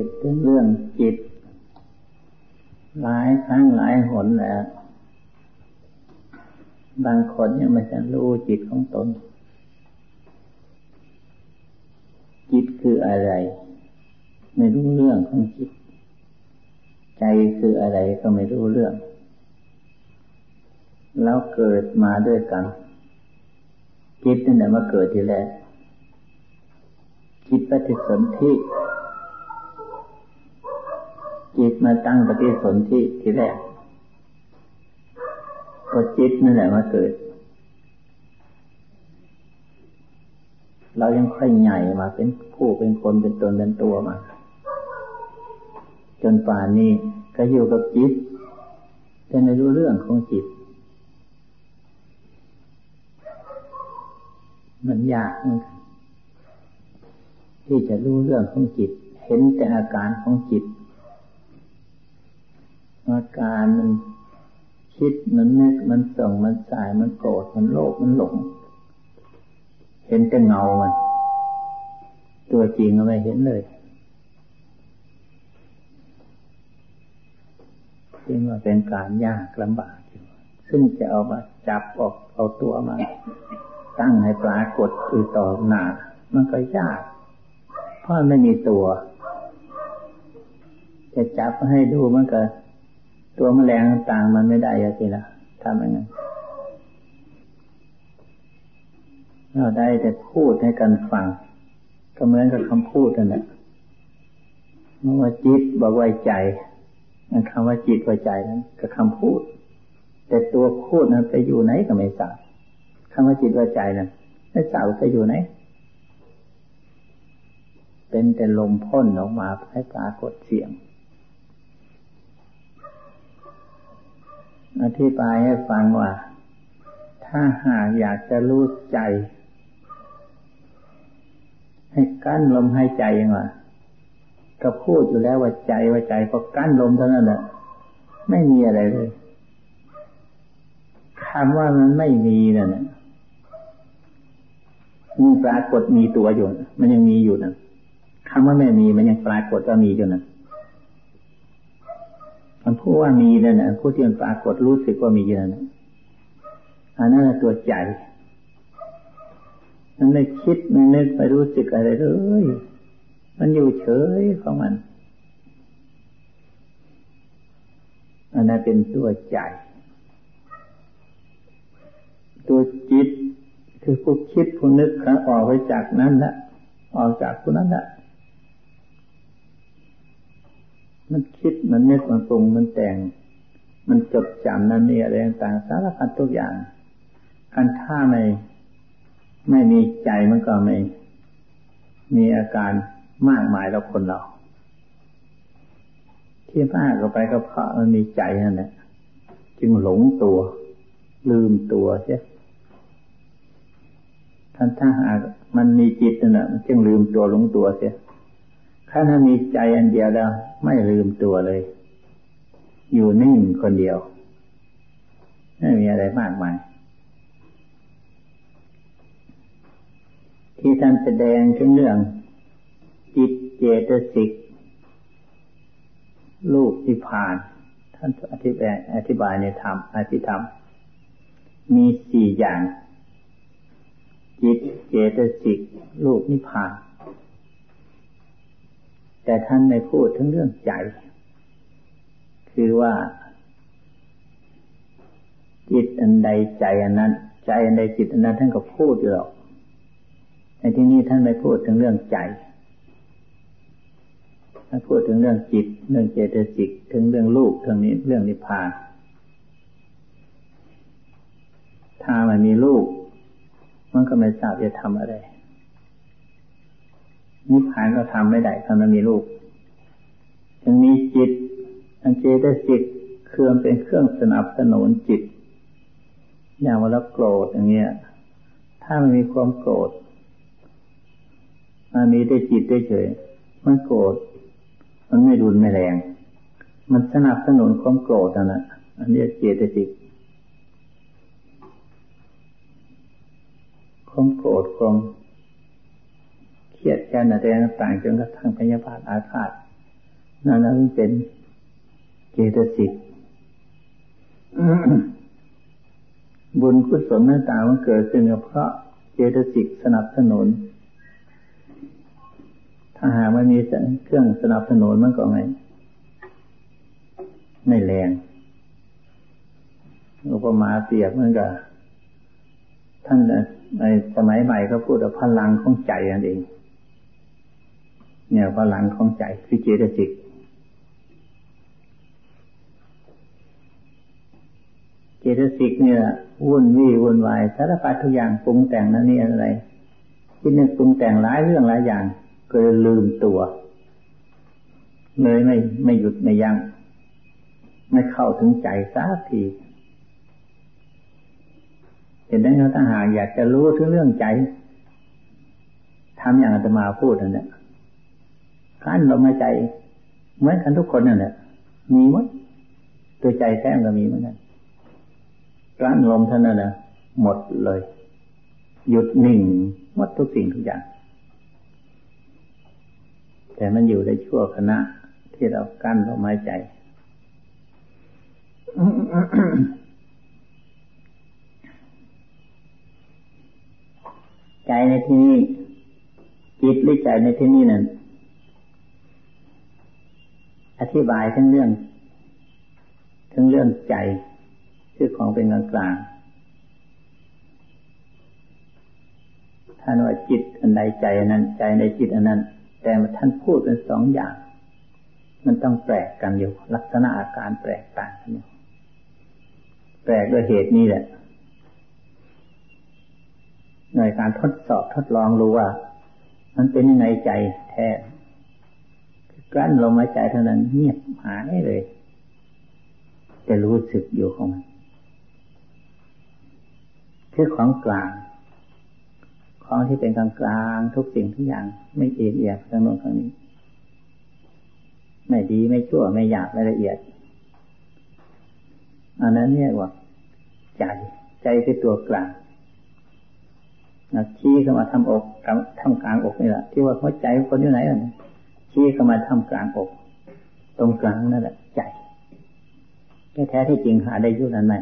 ทศเรื่องจิต หลายครั้งหลายหนแล้ว บางคนยังไม่ทันรู้จิตของตน จิตคืออะไร ไม่รู้เรื่องของจิต ใจคืออะไรก็ไม่รู้เรื่อง แล้วเกิดมาด้วยกัน จิตนั่นแหละมาเกิดทีแรกจิตปฏิสนธิ จิตมาตั้งปฏิสนธิทีแรกก็จิตนั่นแหละมาเกิด เรายังค่อยใหญ่มาเป็นผู้เป็นคนเป็นตนเป็นตัวมา จนป่านนี้ก็อยู่กับจิตแต่ไม่รู้เรื่องของจิต มันยากเหมือนกันที่จะรู้เรื่องของจิต เห็นแต่อาการของจิต อาการมันคิดมันนึกมันส่งมันสายมันโกรธมันโลภมันหลง เห็นแต่เงามันตัวจริงอะไรเห็นเลยจึงว่าเป็นการยากลำบากอยู่ซึ่งจะเอามาจับออกเอาตัวมา ตั้งให้ปรากฏคือต่อหนามันก็ยาก เพราะไม่มีตัว จะจับให้ดูมันก็ ตัวแมลงต่างมันไม่ได้สินะทำยังไงเราได้แต่พูดให้กันฟัง ก็เหมือนกับคำพูดนั่นแหละเมื่อว่าจิตบอกไว้ใจคำว่าจิตไว้ใจนั้นก็คำพูด แต่ตัวพูดนั้นไปอยู่ไหนก็ไม่ทราบคำว่าจิตไว้ใจนั้นไม่ทราบไปอยู่ไหนเป็นแต่ลมพ่นออกมาให้ปรากฏเสียง อธิบายให้ฟังว่า ถ้าหากอยากจะรู้ใจ ให้กั้นลมหายใจยังว่าก็พูดอยู่แล้วว่าใจว่าใจก็กั้นลมเท่านั้นแหละไม่มีอะไรเลยคำว่ามันไม่มีนั่นมีปรากฏมีตัวอยู่ มันยังมีอยู่นั่นคำว่าไม่มีมันยังปรากฏว่ามีอยู่นั่น มันพูดว่ามีนั่นนะผู้ที่มันปรากฏรู้สึกว่ามีนั่นอันนั้นตัวใจมันไม่คิดไม่นึกไปรู้สึกอะไรเลยมันอยู่เฉยของมันอันนั้นเป็นตัวใจ ตัวจิตคือผู้คิดผู้นึกขาออกไปจากนั้นละออกจากผู้นั้นละ มันคิดมันนึกมันปรุงมันแต่ง มันจดจำนั่นนี่อะไรต่างสารพัดทุกอย่างอันถ้าไม่ไม่มีใจมันก็ไม่มีอาการมากมายแล้วคนเรา ที่มากก็ไปก็เพราะมันมีใจนั่นแหละจึงหลงตัว ลืมตัวใช่ท่านถ้าหากมันมีจิตนั่นแหละจึงลืมตัวหลงตัวเสีย ถ้าถ้ามีใจอันเดียวแล้ว ไม่ลืมตัวเลย อยู่นิ่งคนเดียว ไม่มีอะไรมากมาย ที่ท่านแสดงถึงเรื่อง จิตเจตสิกลูกที่ผ่าน ท่านอธิบายอธิบายในธรรมอธิธรรม มีสี่อย่าง จิตเจตสิกลูกนิพพาน แต่ท่านไม่พูดถึงเรื่องใจ คือว่า จิตอันใดใจอันนั้น ใจอันใดจิตอันนั้นท่านก็พูดอยู่หรอกในที่นี้ท่านไม่พูดถึงเรื่องใจท่านพูดถึงเรื่องจิต เรื่องเจตสิกถึงเรื่องลูกถึงนี้เรื่องนิพพานถ้ามันมีลูก มันก็ไม่ทราบจะทำอะไร นิพพานก็ทำไม่ได้ถ้ามันมีรูปยังมีจิตอันเจตสิกเครื่องเป็นเครื่องสนับสนุนจิต อย่างว่าเราโกรธอย่างเงี้ย ถ้ามันมีความโกรธมันมีได้จิตได้เฉย มันโกรธมันไม่รุนไม่แรง มันสนับสนุนความโกรธนั่นแหละอันนี้เจตสิกความโกรธความ เครียดแค้นอะไรต่างจนกระทั่งพยาบาทอาฆาตนั่นนั้นเป็นเจตสิกบุญกุศลต่างๆมันเกิดขึ้นเพราะเจตสิกสนับสนุน ถ้าหากไม่มีเครื่องสนับสนุนมันก็ไงไม่แรงอุปมาเปรียบเหมือนกับท่านในสมัยใหม่เขาพูดว่าพลังของใจนั่นเอง เนี่ยพลังของใจคือเจตสิกเจตสิกเนี่ยวุ่นวี่วุ่นวายสารพัดทุกอย่างปรุงแต่งนั่นนี่อะไรคิดนึกปรุงแต่งหลายเรื่องหลายอย่างก็ลยลืมตัว เลยไม่ไม่หยุดไม่ยัง้งไม่เข้าถึงใจสักทีเห็นได้เขาถ้าหากอยากจะรู้ถึงเรื่องใจทำอย่างอาตมาพูดนั่นแหละ ขั้นลมหายใจ เหมือนกันทุกคนนั่นแหละมีมั้ตัวใจแท้ก็มีเหมือนกันกั้นลมเท่านั้นนะหมดเลย หยุดหนิ่งหมดทุกสิ่งทุกอย่าง แต่มันอยู่ในชั่วขณะที่เรากั้นลมหายใจใจในที่นี้จิตหรือใจในที่นี้นั้น อธิบายทั้งเรื่อง ทั้งเรื่องใจคือของเป็นกลางกลางท่านว่าจิตอันใดใจอันนั้น ใจในจิตอันนั้น แต่ท่านพูดเป็นสองอย่าง มันต้องแปลกกันอยู่ ลักษณะอาการแปลกต่างกันอยู่แปลกด้วยเหตุนี้แหละหน่วยการทดสอบทดลองรู้ว่า มันเป็นยังไงใจแท้ กลั้นลมหายใจเท่านั้นเงียบหายเลย จะรู้สึกอยู่ของมันคือของกลาง ของที่เป็นกลางกลางทุกสิ่งทุกอย่าง ไม่เอียดเอียดทั้งโน้นทั้งนี้ ไม่ดีไม่ชั่วไม่หยาบไม่ละเอียด อันนั้นเนี่ยว่า ใจใจคือตัวกลางนะชี้เข้ามาทำอกทำกลางอกนี่แหละที่ว่าหัวใจคนอยู่ไหนอะ ชี้เข้ามาทำกลางอก ตรงกลางนั่นแหละใจแท้ที่จริงหาได้ยุ่นั้นไหม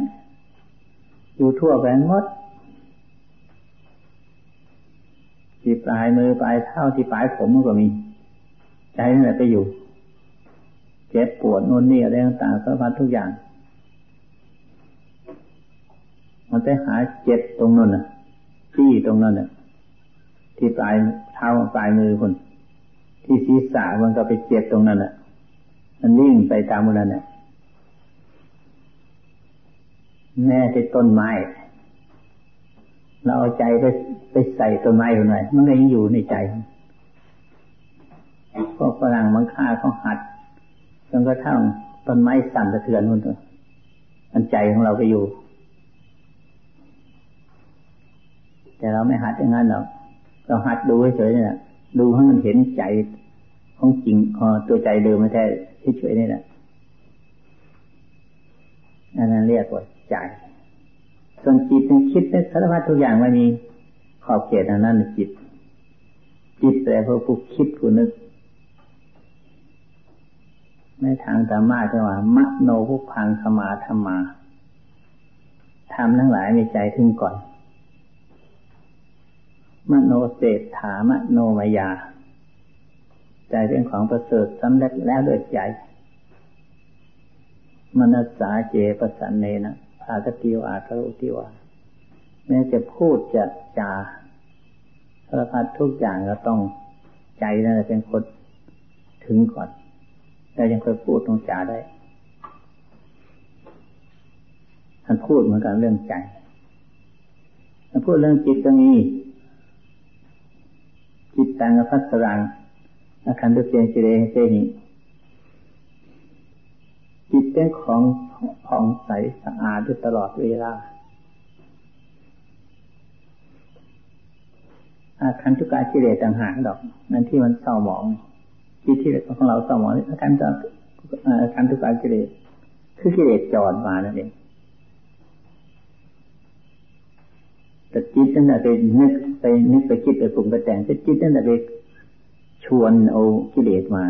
อยู่ทั่วไปหมดที่ปลายมือปลายเท้าที่ปลายผมมันก็มี ใจนั่นแหละไปอยู่ เจ็บปวดนู่นนี่อะไรต่างๆสารพัดทุกอย่าง มันไปหาเจ็บตรงนั้นน่ะที่ตรงนั้นน่ะที่ปลายเท้าปลายมือคน ที่ศีรษะมันก็ไปเจ็บตรงนั้นน่ะมันวิ่งไปตามนั้นน่ะแม่ที่ต้นไม้เราเอาใจไปไปใส่ต้นไม้อยู่หน่อยมันก็ยังอยู่ในใจพวกฝรั่งมังค่าเขาหัดจนกระทั่งต้นไม้สั่นสะเทือนนู่นตัวมันใจของเราไปอยู่ แต่เราไม่หัดอย่างนั้นหรอกเราหัดดูเฉยๆนี่แหละ ดูให้มันเห็นใจของจริงอตัวใจเดิมไม่แท้เฉยๆนี่แหละอันนั้นเรียกว่าใจ ส่วนจิตมันคิดในสารพัดทุกอย่างไม่มีขอบเขตอันนั้นจิต จิตแต่พอผู้คิดผู้นึกในทางธรรมะจะว่ามโนภุพังสมาธรรมาทำทั้งหลายมีใจถึงก่อน มโนเศรษฐามโนมายา ใจเป็นของประเสริฐสำเร็จแล้วด้วยใจ มนัสสาเจปสันเนนะอากติวอาครุติวาแม้จะพูดจะจาสารพัดทุกอย่างก็ต้องใจนั่นแหละเป็นคนถึงก่อนแต่ยังเคยพูดตรงจาได้ท่านพูดเหมือนกันเรื่องใจท่านพูดเรื่องจิตก็มี จิตตังพัสรังอาคันตุเจนจิเรเซนิจิตเป็นของผ่องใสสะอาดอยู่ตลอดเวลา อาการทุการกิเลสต่างหากดอกนั่นที่มันเศร้าหมองจิตที่ของเราเศร้าหมองอาการจะอาการทุการกิเลสคือกิเลสจอดมานั่นเอง แต่จิตนั่นแหละไปนึกไปนึกไปคิดไปปรุงไปแต่งแต่จิตนั่นแหละไปชวนเอากิเลสมา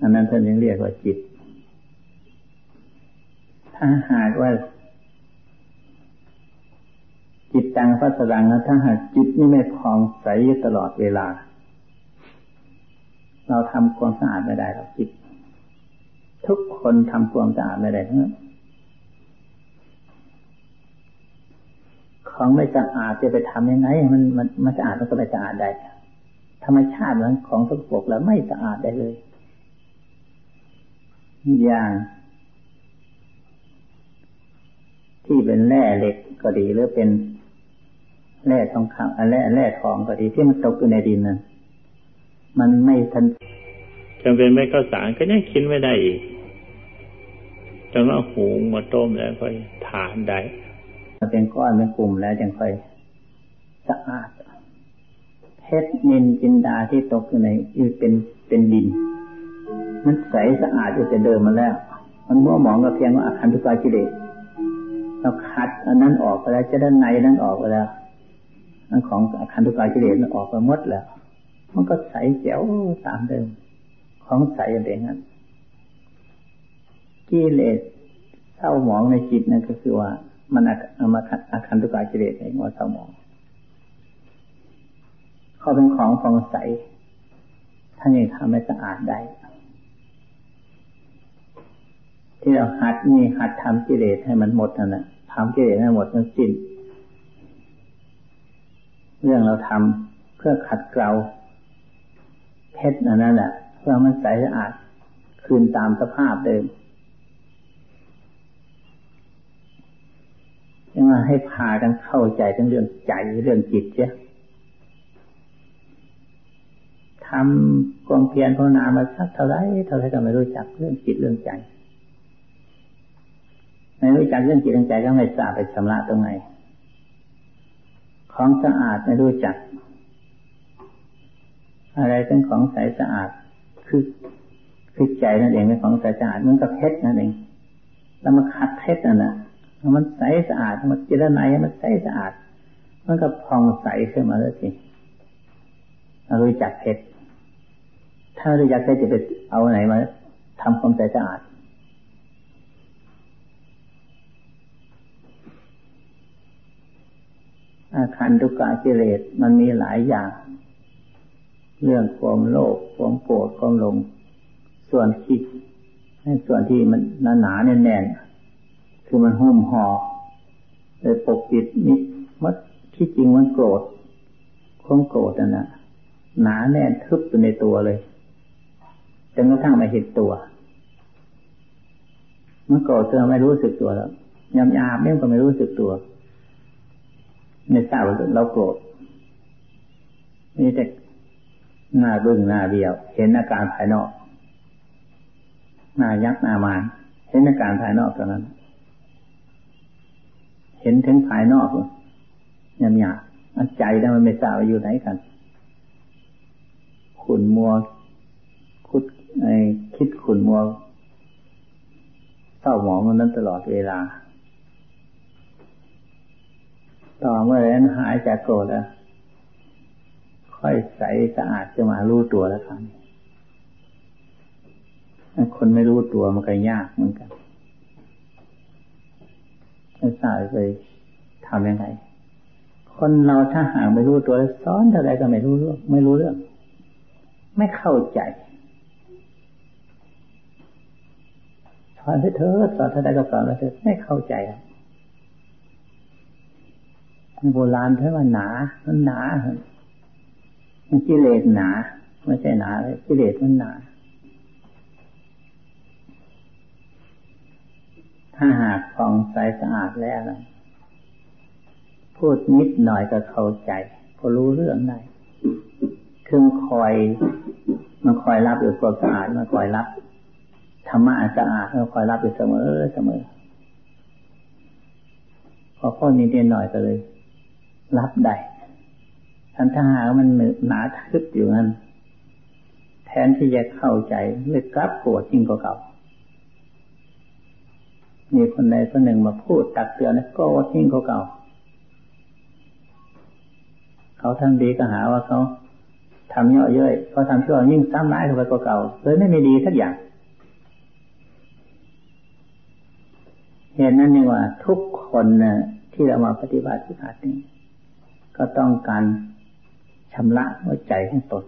อันนั้นท่านยังเรียกว่าจิต ถ้าหากว่า จิตตังพัสดังถ้าหากจิตนี่ไม่พองใสตลอดเวลา เราทำความสะอาดไม่ได้หรอกจิต ทุกคนทำความสะอาดไม่ได้ทั้งนั้น ของไม่สะอาดจะไปทำยังไง มันมันมันสะอาดมันก็ไม่สะอาดได้ ธรรมชาติมันของสกปรกแล้วไม่สะอาดได้เลย อย่าง ที่เป็นแร่เหล็กก็ดีหรือเป็นแร่ทองคำแร่แร่ทองก็ดีที่มันตกอยู่ในดินนั้นมันไม่ทันจำเป็นไม่ข้าวสารก็ยังคิดไม่ได้อีกจนว่าหุงมาต้มแล้วค่อยทานได้ เป็นก้อนเป็นกลุ่มแล้วจึงค่อยสะอาดเพชรนินจินดาที่ตกอยู่ในอยู่เป็นเป็นดิน มันใสสะอาดอยู่แต่เดิมมาแล้ว มันมัวหมองก็เพียงว่าอาคันทุกากิเลสเราคัดอันนั้นออกไปแล้วจะด้านในนั้นออกไปแล้วอันของอาคันทุกากิเลสมันออกไปหมดแล้ว มันก็ใสแจ๋วตามเดิม ของใสอย่างเดียวนั้นกิเลสเศร้าหมองในจิตนั่นก็คือว่า มันอามาอาคันตุกาจิเรตในหัวสมองเขาเป็นของฟองใสท่านยังทำให้สะอาดได้ ที่เราหัดนี่หัดทำกิเลสให้มันหมดนั่นแหละทำกิเลสให้หมดทั้งสิ้นเรื่องเราทำเพื่อขัดเกลาเพชรนั่นแหละเพื่อมันใสสะอาด คืนตามสภาพเดิม ยังมาให้พากันเข้าใจทั้งเรื่องใจเรื่องจิตเช่ทำความเพียรภาวนามาสักเท่าไรเท่าไรก็ไม่รู้จักเรื่องจิตเรื่องใจไม่รู้จักเรื่องจิตเรื่องใจก็ไม่ทราบไปชำระตรงไหนของสะอาดไม่รู้จัก อะไรเป็นของใสสะอาดคือคือใจนั่นเองเป็นของใสสะอาดมันก็เพชรนั่นเอง แล้วมาขัดเพชรนั่นแหละ มันใสสะอาดมันเจรไนมันใสสะอาด มันก็พองใสขึ้นมาแล้วสิเรารู้จักเพชรถ้ารู้จักเพชรจะไปเอาไหนมาทำความใสสะอาดอาคารทุกกากิเลสมันมีหลายอย่าง เรื่องความโลภความโกรธความหลง ส่วนคิดในส่วนที่มันหนาแน่นๆ คือมันหุ้มห่อเลยปกปิดนิดมัดที่จริงมันโกรธความโกรธนั่นนะหนาแน่นทึบอยู่ในตัวเลยจนกระทั่งมาเห็นตัวมันโกรธจนไม่รู้สึกตัวแล้วยำยาบเนี่ยก็ไม่รู้สึกตัวไม่ทราบว่าเราโกรธนี่แต่หน้าบึ้งหน้าเบี้ยว เห็นอาการภายนอก หน้ายักหน้ามานเห็นอาการภายนอกเท่านั้น เห็นถึงภายนอกเลยำหยาอันใจแล้วมันไม่ทราบว่าอยู่ไหนกัน ขุนมัว คุดไอคิดขุนมัวเศร้าหมองนั้นตลอดเวลา ต่อเมื่อนั้นหายจากโกรธแล้ว ค่อยใสสะอาดจะมารู้ตัวแล้วครับคนไม่รู้ตัวมันก็ยากเหมือนกัน ไม่ทราบไปทำยังไง คนเราถ้าหากไม่รู้ตัวสอนเท่าไรก็ไม่รู้เรื่องไม่รู้เรื่อง ไม่เข้าใจสอนให้เธอสอนเท่าไรก็สอนเธอไม่เข้าใจโบราณเท่าว่าหนา มันหนามันกิเลสหนา ไม่ใช่หนาเลยกิเลสมันหนา ถ้าหากฟองใสสะอาดแล้วนะพูดนิดหน่อยก็เข้าใจก็รู้เรื่องได้เครื่องคอยมันคอยรับอยู่ความสะอาดมันคอยรับธรรมะสะอาดมันคอยรับอยู่เสมอเสมอ พอพ้อนิดหน่อยก็เลย รับได้ทันถ้าหามันหนาทึบอยู่นั้นแทนที่จะเข้าใจเลยกลับปวดยิ่งกว่าเก่า มีคนใดคนหนึ่งมาพูดตักเตือนก็ทิ้งเขาเก่า เขาทั้งดีก็หาว่าเขาทำเยอะเย้ยพอทำชั่วยิ่งซ้ำร้ายเข้าไปกว่าเก่าเลยไม่มีดีสักอย่างเหตุนั้นนี่ว่าทุกคนนะที่เรามาปฏิบัติที่ขาดนี้ก็ต้องการชำระหัวใจของตน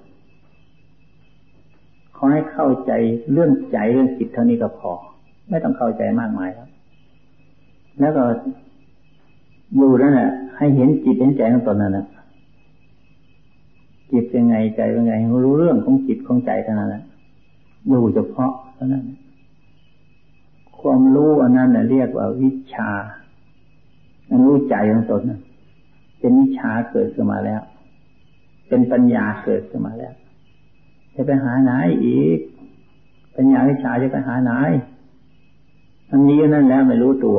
ขอให้เข้าใจเรื่องใจเรื่องจิตเท่านี้ก็พอ ไม่ต้องเข้าใจมากมายครับ แล้วก็อยู่นั่นแหละให้เห็นจิตเห็นใจของตนนั่นแหละจิตเป็นไงใจเป็นไงรู้เรื่องของจิตของใจเท่านั้นแหละอยู่เฉพาะเท่านั้น ความรู้อันนั้นเรียกว่าวิชารู้ใจของตนเป็นวิชาเกิดขึ้นมาแล้ว เป็นปัญญาเกิดขึ้นมาแล้ว จะไปหาไหนอีก ปัญญาวิชาจะไปหาไหนอันนี้นั่นแล้วไม่รู้ตัว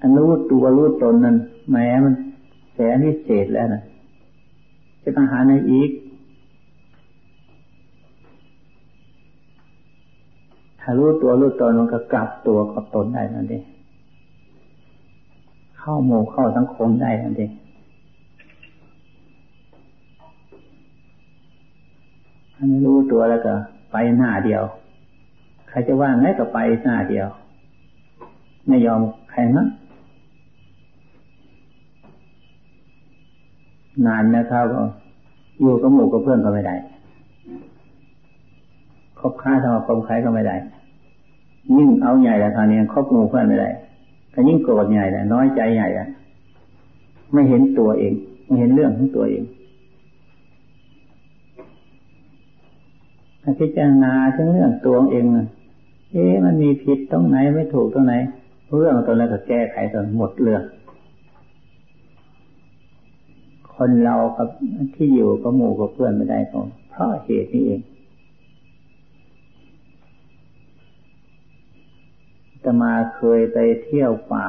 อันรู้ตัวรู้ตนนั้นแม้มันแสนวิเศษแล้วนะจะไปหาไหนอีก ถ้ารู้ตัวรู้ตนมันก็กลับตัวกับตนได้นั่นเองเข้าหมู่เข้าสังคมได้นั่นเองอันนี้รู้ตัวแล้วก็ไปหน้าเดียว ใครจะว่าไงก็ไปหน้าเดียว ไม่ยอมใครนะ นานนะครับก็อยู่กับหมู่กับเพื่อนก็ไม่ได้คบค้าสมาคมใครก็ไม่ได้ ยิ่งเอาใหญ่แล้วคราวนี้คบหมู่เพื่อนไม่ได้ก็ยิ่งโกรธใหญ่แหละน้อยใจใหญ่แหละไม่เห็นตัวเอง ไม่เห็นเรื่องของตัวเองพิจารณาถึงเรื่องตัวเองเอ๊ะมันมีผิดตรงไหนไม่ถูกตรงไหน เรื่องตัวนั้นก็แก้ไขจนหมดเรื่อง คนเรากับที่อยู่กับหมู่กับเพื่อนไม่ได้ก็เพราะเหตุนี้เองจะมาเคยไปเที่ยวป่า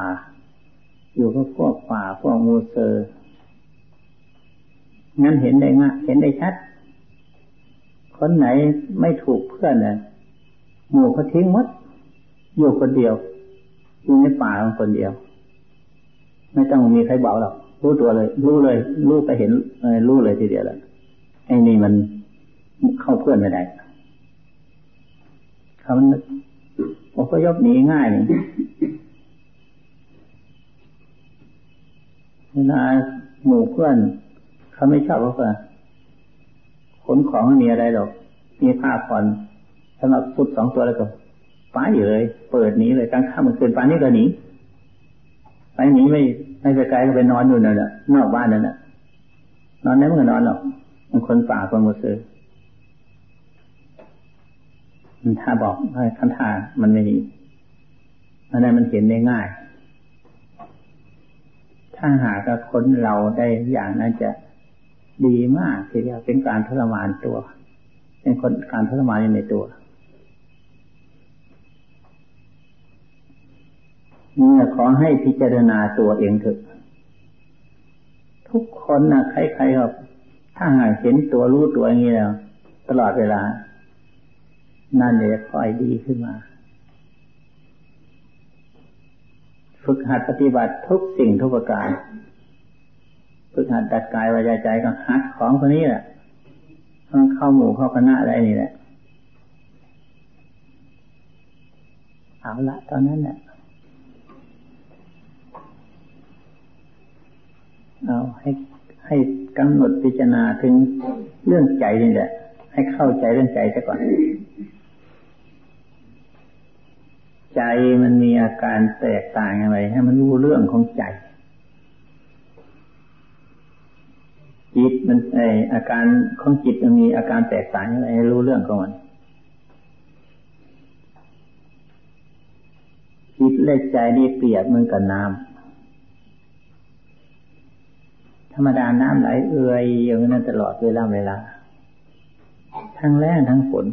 อยู่กับพวกป่าพวกมูเซอร์งั้นเห็นได้ง่ะเห็นได้ชัด คนไหนไม่ถูกเพื่อนน่ะหมู่เขาทิ้งมด อยู่คนเดียวอยู่ในป่าคนเดียว ไม่ต้องมีใครบอกหรอก รู้ตัวเลย รู้เลย รู้ไปเห็นรู้เลยทีเดียวแหละไอ้นี่มันเข้าเพื่อนไม่ได้เขาอพยพหนีง่ายนี่เวลาหมู่เพื่อนเขาไม่ชอบเขาก็ขนของไม่มีอะไรหรอก มีผ้าผ่อนสำหรับสุดสองตัวแล้วก็ป้าอยู่เลย เปิดหนีเลยกลางค่ำคืนป้านี่ก็หนี ไปหนีไม่ไม่ไปไกลก็ไปนอนอยู่นั่นแหละนอกบ้านนั่นแหละนอนไหนมันก็นอนหรอกมันคนป่าคนมุสลิมถ้าบอกคันท่ามันไม่ดีอันนั้นมันเห็นได้ง่าย ถ้าหากคนเราได้อย่างนั้นจะดีมากทีเดียวเป็นการทรมานตัว เป็นคนการทรมานในตัว เนี่ยขอให้พิจารณาตัวเองเถอะ ทุกคนนะใครๆครับถ้าหากเห็นตัวรู้ตัวอย่างนี้แล้ว ตลอดเวลา นั่นเลยค่อยดีขึ้นมา ฝึกหัดปฏิบัติทุกสิ่งทุกประการ ฝึกหัดดัดกายวาจาใจก็หัดของคนนี้แหละต้องเข้าหมู่เข้าคณะอะไรนี่แหละ เอาละตอนนั้นแหละ เอาให้ให้กำหนดพิจารณาถึงเรื่องใจนี่แหละ ให้เข้าใจเรื่องใจซะก่อน ใจมันมีอาการแตกต่างอะไรให้มันรู้เรื่องของใจ จิตมันไออาการของจิตมันมีอาการแตกต่างอะไรให้รู้เรื่องของมันจิตและใจนี่เปรียบเหมือนกับน้ำ ธรรมดาน้ำไหลเอื่อยอย่างนั้นตลอดเวลาเวลา ทั้งแรงทั้งฝน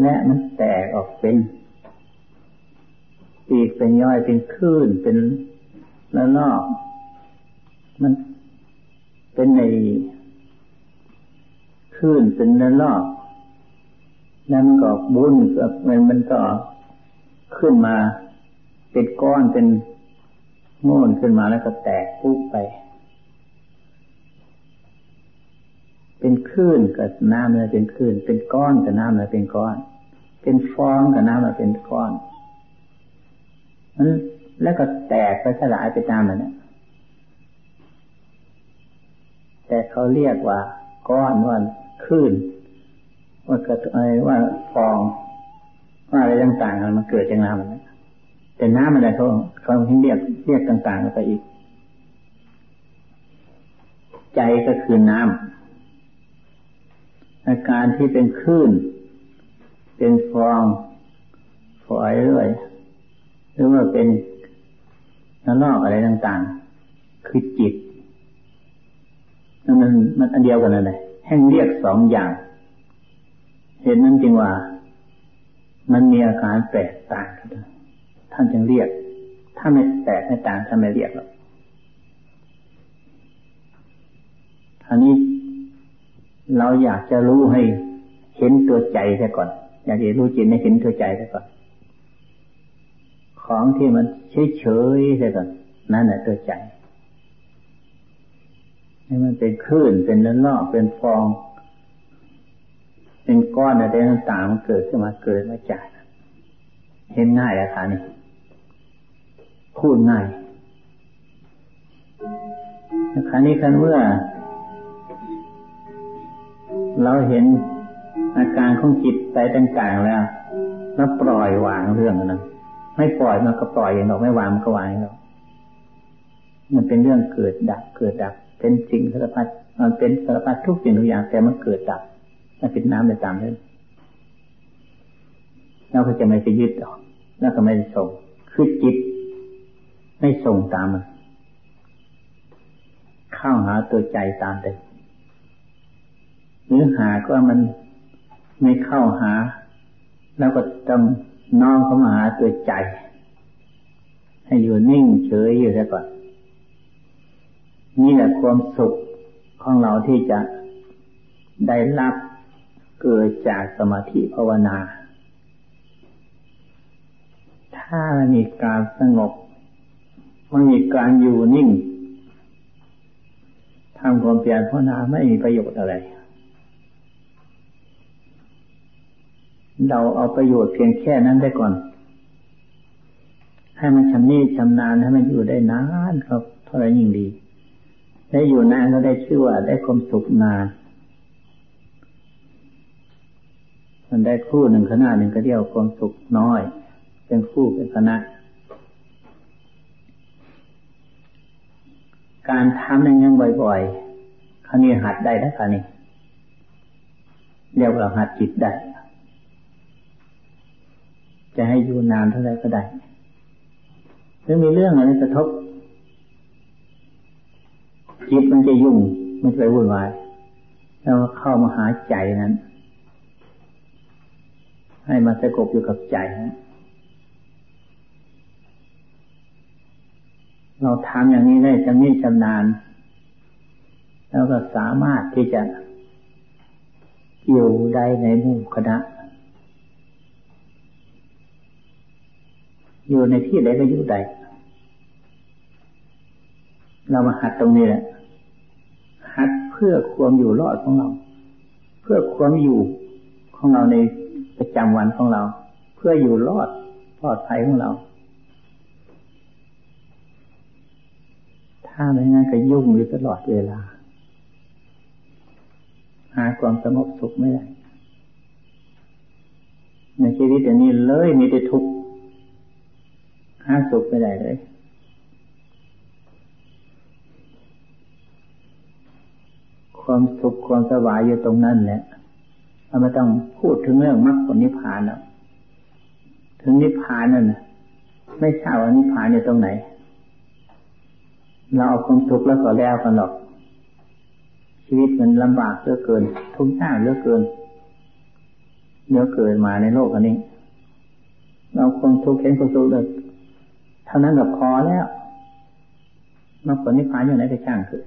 และมันแตกออกเป็นปีกเป็นย่อยเป็นคลื่นเป็นละลอก มันเป็นในคลื่นเป็นละลอกแล้นก็บุญมันมันก็ขึ้นมาเป็นก้อนเป็น โง่นขึ้นมาแล้วก็แตกปุ๊บไป เป็นคลื่นกับน้ำเลยเป็นคลื่น เป็นก้อนกับน้ำเลยเป็นก้อน เป็นฟองกับน้ำเลยเป็นก้อนนั้นแล้วก็แตกไปสลายไปตามมันเนี่ยแต่เขาเรียกว่า ก้อนว่าคลื่นว่ากระอะไรว่าฟอง ว่าอะไรต่างๆมันเกิดจากน้ำมัน แต่น้ำอะไรเขาเขาเรียกเรียกต่างๆไปอีก ใจก็คือน้ำอาการที่เป็นคลื่น เป็นฟองฝอยเรื่อยหรือว่าเป็นน้ำนอกอะไรต่างๆ คือจิตนั่นมันมันอันเดียวกันเลยแห่งเรียกสองอย่าง เห็นนั้นจริงว่า มันมีอาการแตกต่างกัน ท่านจึงเรียก ถ้าไม่แตกไม่ต่างท่านไม่เรียกหรอกท่านี้เราอยากจะรู้ให้เห็นตัวใจแค่ก่อน อยากจะรู้จิตให้เห็นตัวใจแค่ก่อน ของที่มันเฉยๆแค่ก่อนนั่นแหละตัวใจให้มันเป็นคลื่นเป็นน้ำนอกเป็นฟอง เป็นก้อนอะไรต่างๆมันเกิดขึ้นมาเกิดมาจากเห็นง่ายอะค่ะนี่ พูดง่ายคราวนี้คันเมื่อ เราเห็นอาการของจิตใจต่างๆแล้วแล้วปล่อยวางเรื่องนั้นไม่ปล่อยมันก็ปล่อยเองหรอกไม่วางมันก็วางเองหรอกมันเป็นเรื่องเกิดดับเกิดดับ เป็นสิ่งสารพัดมันเป็นสารพัดทุกสิ่งทุกอย่างแต่มันเกิดดับมันเป็นน้ำไปตามนั้นเราก็จะไม่ไปยึดหรอกแล้วก็ไม่ได้ส่งคือจิต ไม่ส่งตามมันเข้าหาตัวใจตามเดิมหรือหาก็มันไม่เข้าหา แล้วก็ต้องน้องเข้ามาหาตัวใจ ให้อยู่นิ่งเฉยอยู่ซะก่อนนี่แหละความสุขของเราที่จะได้รับเกิดจากสมาธิภาวนา ถ้ามีการสงบ มันมีการอยู่นิ่งทำความเปลี่ยนภาวนาไม่มีประโยชน์อะไร เราเอาประโยชน์เพียงแค่นั้นได้ก่อน ให้มันชำนิชำนาญให้มันอยู่ได้นานครับเท่าไรยิ่งดี ได้อยู่นานก็ได้ชื่อว่าได้ความสุขนาน มันได้คู่หนึ่งขณะหนึ่งก็เรียกความสุขน้อย เป็นคู่เป็นคณะ การทำอย่างยังบ่อยๆคราวนี้หัดได้แล้วคราวนี้เรียกว่าหัดจิตได้ จะให้อยู่นานเท่าไรก็ได้ถ้ามีเรื่องอะไรกระทบ จิตมันจะยุ่งมันจะไปวุ่นวายแล้วเข้ามาหาใจนั้น ให้มาสงบอยู่กับใจนะ เราทำอย่างนี้ได้จำนี้จำนานแล้วก็สามารถที่จะอยู่ได้ในหมู่คณะ อยู่ในที่ใดก็อยู่ได้เรามาหัดตรงนี้แหละ หัดเพื่อความอยู่รอดของเรา เพื่อความอยู่ของเราในประจำวันของเรา เพื่ออยู่รอดปลอดภัยของเรา ถ้าไม่งั้นก็ยุ่งอยู่ตลอดเวลา หาความสงบสุขไม่ได้ในชีวิตอย่นี้เลยมีแต่ทุกข์หาสุขไม่ได้เลยความสุขความสบายอยู่ตรงนั้นแหละเราไม่ต้องพูดถึงเรื่องมรรคผลนิพพานแล้ว ถึงนิพพานนั่นนะไม่ทราบว่านิพพานอยู่ตรงไหน เราเอาความทุกข์แล้วก็แล้วกันหรอก ชีวิตมันลำบากเหลือเกิน ทุกข์ยากเหลือเกินเยอะเกินมาในโลกอันนี้ เราความทุกข์เห็นความสุขเลยเท่านั้นก็พอแล้วมรรคผลนิพพานอยู่ไหนจะช่างคือ